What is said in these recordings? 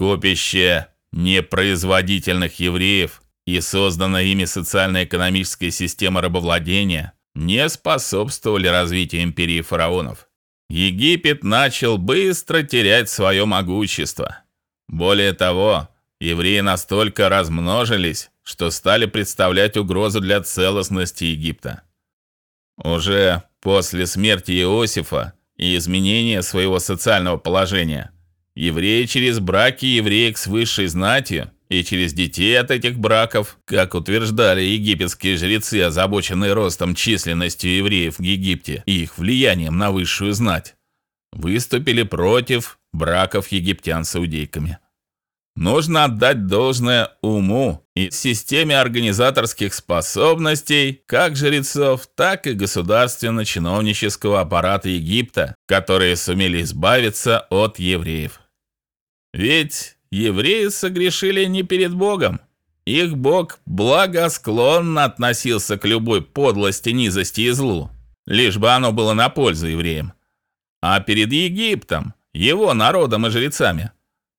Скопище непроизводительных евреев и созданная ими социально-экономическая система рабовладения не способствовали развитию империи фараонов. Египет начал быстро терять свое могущество. Более того, евреи настолько размножились, что стали представлять угрозу для целостности Египта. Уже после смерти Иосифа и изменения своего социального положения евреи через браки евреек с высшей знатью и через детей от этих браков, как утверждали египетские жрецы, озабоченные ростом численности евреев в Египте и их влиянием на высшую знать, выступили против браков египтян с иудейками. Нужно отдать должное уму и системе организаторских способностей как жрецов, так и государственно-чиновнического аппарата Египта, которые сумели избавиться от евреев. Ведь евреи согрешили не перед Богом. Их Бог благосклонно относился к любой подлости, низости и злу, лишь бы оно было на пользу евреям. А перед Египтом, его народом и жрецами.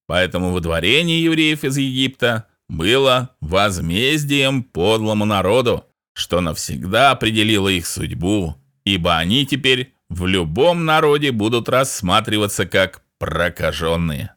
Поэтому выдворение евреев из Египта было возмездием подлому народу, что навсегда определило их судьбу, ибо они теперь в любом народе будут рассматриваться как прокаженные.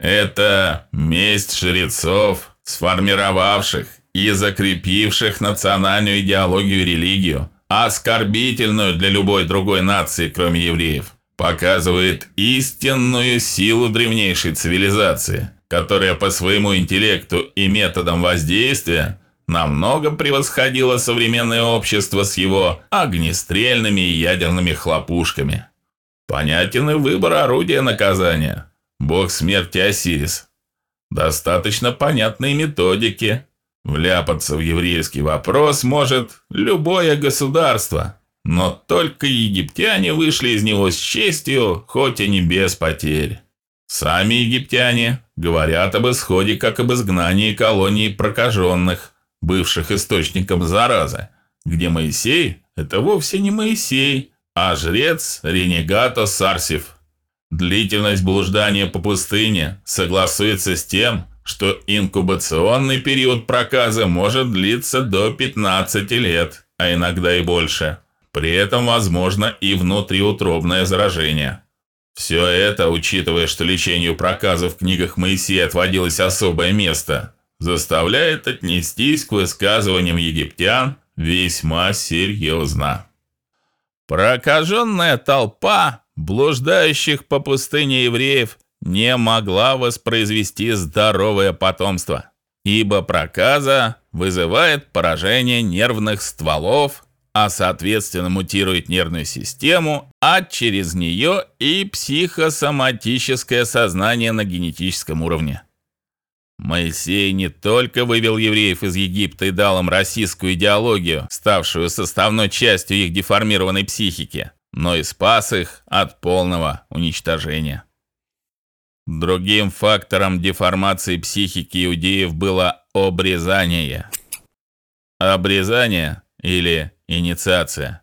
Это месть жрецов, сформировавших и закрепивших национальную идеологию и религию, оскорбительную для любой другой нации, кроме евреев, показывает истинную силу древнейшей цивилизации, которая по своему интеллекту и методам воздействия намного превосходила современное общество с его огнестрельными и ядерными хлопушками. Понятен и выбор орудия наказания – бог смерти Осирис. Достаточно понятной методики. Вляпаться в еврейский вопрос может любое государство, но только египтяне вышли из него с честью, хоть и не без потерь. Сами египтяне говорят об исходе как об изгнании колонии прокаженных, бывших источником заразы, где Моисей – это вовсе не Моисей, а жрец Ренегато Сарсев – Длительность блуждания по пустыне согласуется с тем, что инкубационный период проказа может длиться до 15 лет, а иногда и больше. При этом возможно и внутриутробное заражение. Все это, учитывая, что лечению проказа в книгах Моисея отводилось особое место, заставляет отнестись к высказываниям египтян весьма серьезно. Прокаженная толпа блуждающих по пустыне евреев не могла воспроизвести здоровое потомство, ибо проказа вызывает поражение нервных стволов, а соответственно мутирует нервную систему, а через нее и психосоматическое сознание на генетическом уровне. Моисей не только вывел евреев из Египта и дал им российскую идеологию, ставшую составной частью их деформированной психики, но и спас их от полного уничтожения. Другим фактором деформации психики иудеев было обрезание. Обрезание или инициация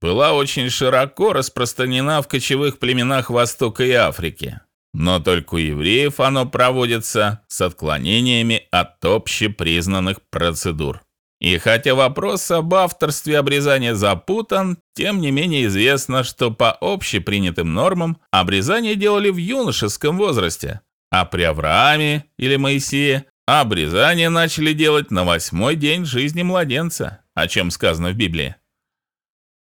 была очень широко распространена в кочевых племенах Востока и Африки. Но только у евреев оно проводится с отклонениями от общепризнанных процедур. И хотя вопрос об авторстве обрезания запутан, тем не менее известно, что по общепринятым нормам обрезание делали в юношеском возрасте, а при Аврааме или Моисее обрезание начали делать на восьмой день жизни младенца, о чем сказано в Библии.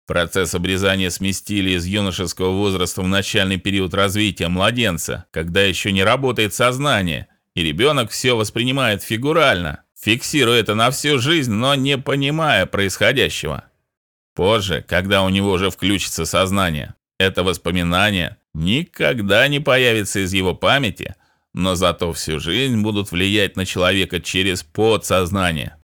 Процесс обрезания сместили из юношеского возраста в начальный период развития младенца, когда еще не работает сознание, и ребенок все воспринимает фигурально, фиксируя это на всю жизнь, но не понимая происходящего. Позже, когда у него уже включится сознание, это воспоминание никогда не появится из его памяти, но зато всю жизнь будут влиять на человека через подсознание.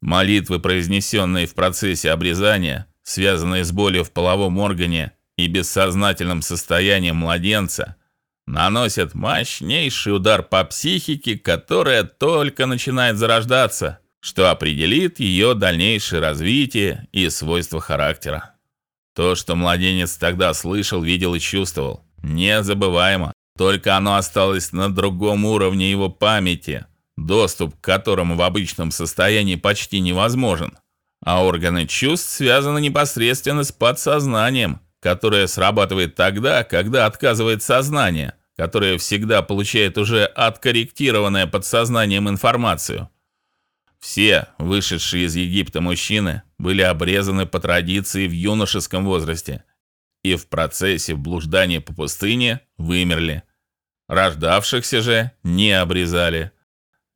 Молитвы, произнесенные в процессе обрезания, связанные с болью в половом органе и бессознательным состоянием младенца, наносят мощнейший удар по психике, которая только начинает зарождаться, что определит ее дальнейшее развитие и свойства характера. То, что младенец тогда слышал, видел и чувствовал, незабываемо. Только оно осталось на другом уровне его памяти, доступ к которому в обычном состоянии почти невозможен. А органы чувств связаны непосредственно с подсознанием, которое срабатывает тогда, когда отказывает сознание, которое всегда получает уже откорректированное подсознанием информацию. Все вышедшие из Египта мужчины были обрезаны по традиции в юношеском возрасте и в процессе блуждания по пустыне вымерли. Рождавшихся же не обрезали.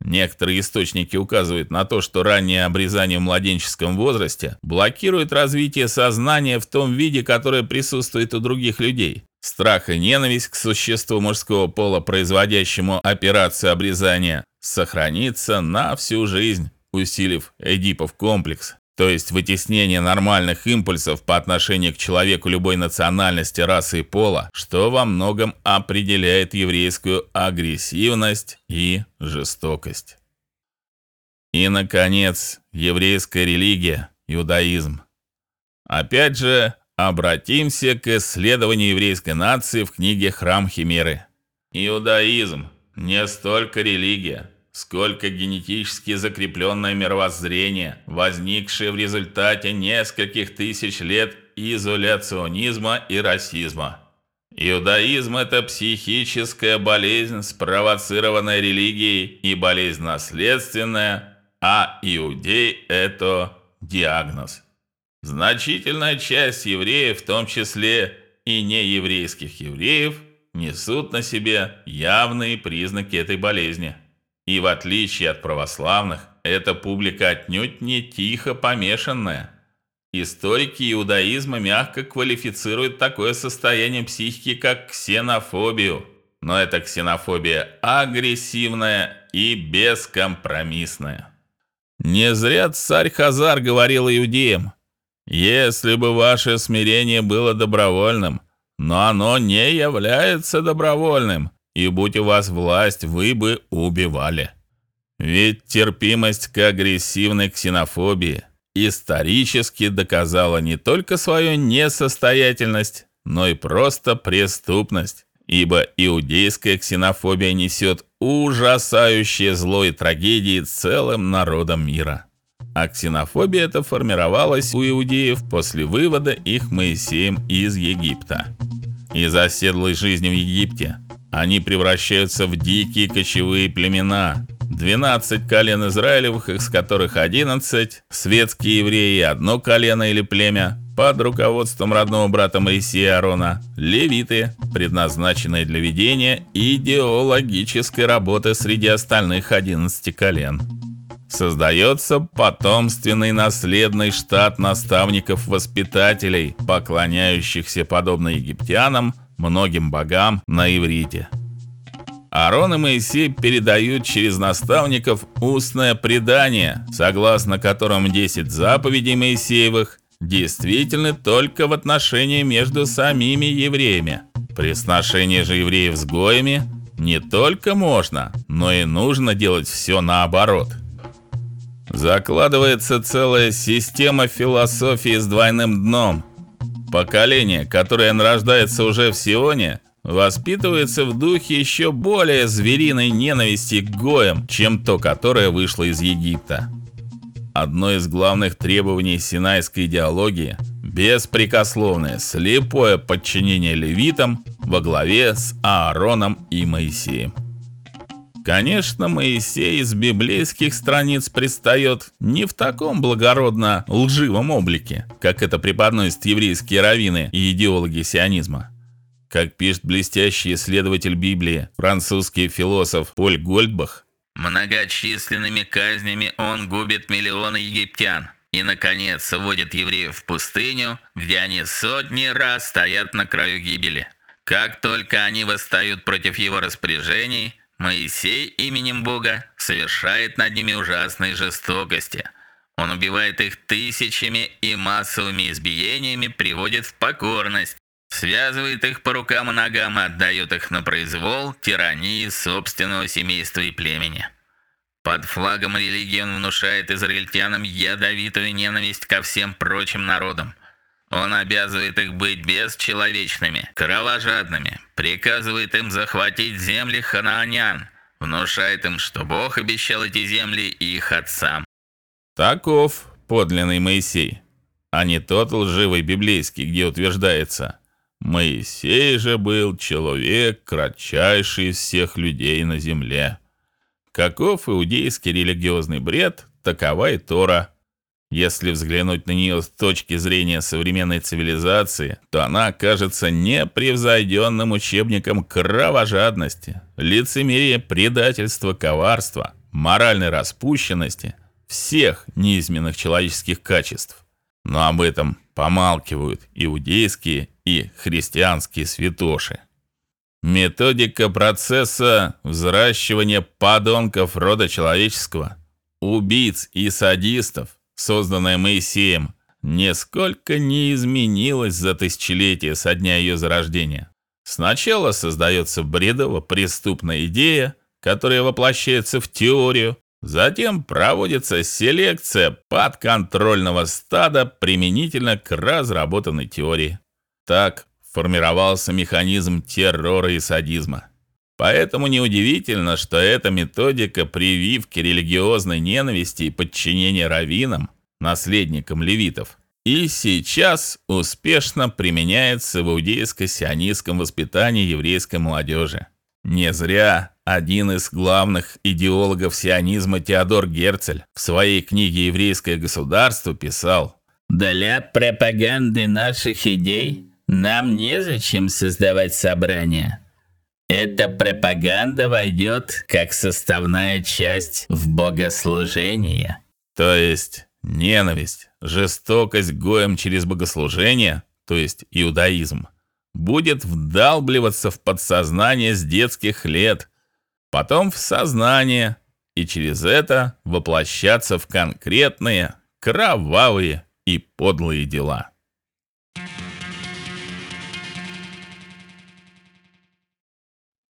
Некоторые источники указывают на то, что раннее обрезание в младенческом возрасте блокирует развитие сознания в том виде, которое присутствует у других людей. Страх и ненависть к существу мужского пола, производящему операцию обрезания, сохранится на всю жизнь, усилив Эдипов комплекс то есть вытеснение нормальных импульсов по отношению к человеку любой национальности, расы и пола, что во многом определяет еврейскую агрессивность и жестокость. И наконец, еврейская религия, иудаизм. Опять же, обратимся к исследованию еврейской нации в книге Храм Химеры. Иудаизм не столько религия, сколько генетически закрепленное мировоззрение, возникшее в результате нескольких тысяч лет изоляционизма и расизма. Иудаизм это психическая болезнь, спровоцированная религией и болезнь наследственная, а иудей это диагноз. Значительная часть евреев, в том числе и нееврейских евреев, несут на себе явные признаки этой болезни. И в отличие от православных, эта публика отнюдь не тихо помешанная. Историки иудаизма мягко квалифицируют такое состояние психики как ксенофобию. Но эта ксенофобия агрессивная и бескомпромиссная. Не зря царь Хазар говорил иудеям: "Если бы ваше смирение было добровольным, но оно не является добровольным, и будь у вас власть, вы бы убивали. Ведь терпимость к агрессивной ксенофобии исторически доказала не только свою несостоятельность, но и просто преступность, ибо иудейская ксенофобия несет ужасающее зло и трагедии целым народам мира. А ксенофобия эта формировалась у иудеев после вывода их Моисеем из Египта. Из оседлой жизни в Египте они превращаются в дикие кочевые племена. 12 колен Израилевых, из которых 11 светские евреи и одно колено или племя под руководством родного брата Моисея Аарона, левиты, предназначенные для ведения идеологической работы среди остальных 11 колен. Создается потомственный наследный штат наставников-воспитателей, поклоняющихся подобно египтянам многим богам на иврите. Аарон и Моисей передают через наставников устное предание, согласно которому 10 заповедей Моисеевых действительны только в отношении между самими евреями. При сношении же евреев с гоями не только можно, но и нужно делать все наоборот. Закладывается целая система философии с двойным дном – Поколение, которое нарождается уже в Сионе, воспитывается в духе еще более звериной ненависти к гоям, чем то, которое вышло из Египта. Одно из главных требований синайской идеологии беспрекословное, слепое подчинение левитам во главе с Аароном и Моисеем. Конечно, Моисей из библейских страниц предстает не в таком благородно лживом облике, как это преподносят еврейские раввины и идеологи сионизма. Как пишет блестящий исследователь Библии, французский философ Поль Гольдбах, многочисленными казнями он губит миллионы египтян и наконец вводит евреев в пустыню, где они сотни раз стоят на краю гибели. Как только они восстают против его распоряжений, Моисей именем Бога совершает над ними ужасные жестокости. Он убивает их тысячами и массовыми избиениями приводит в покорность, связывает их по рукам и ногам и отдает их на произвол тирании собственного семейства и племени. Под флагом религии он внушает израильтянам ядовитую ненависть ко всем прочим народам. Он обязывает их быть бесчеловечными, кровожадными, приказывает им захватить земли ханаанян, внушает им, что Бог обещал эти земли их отцам. Таков подлинный Моисей, а не тот лживый библейский, где утверждается: Моисей же был человек кратчайший из всех людей на земле. Каков иудейский религиозный бред, такова и Тора. Если взглянуть на нее с точки зрения современной цивилизации, то она кажется непревзойденным учебником кровожадности, лицемерия, предательства, коварства, моральной распущенности, всех низменных человеческих качеств. Но об этом помалкивают иудейские и христианские святоши. Методика процесса взращивания подонков рода человеческого, убийц и садистов созданная Моисеем, нисколько не изменилась за тысячелетия со дня ее зарождения. Сначала создается бредово-преступная идея, которая воплощается в теорию, затем проводится селекция подконтрольного стада применительно к разработанной теории. Так формировался механизм террора и садизма. Поэтому неудивительно, что эта методика прививки религиозной ненависти и подчинения раввинам, наследникам левитов, и сейчас успешно применяется в иудейско-сионистском воспитании еврейской молодежи. Не зря один из главных идеологов сионизма Теодор Герцель в своей книге Еврейское государство писал: "Для пропаганды наших идей нам незачем создавать собрания. Эта пропаганда войдет как составная часть в богослужение. То есть ненависть, жестокость гоем через богослужение, то есть иудаизм, будет вдалбливаться в подсознание с детских лет, потом в сознание и через это воплощаться в конкретные, кровавые и подлые дела.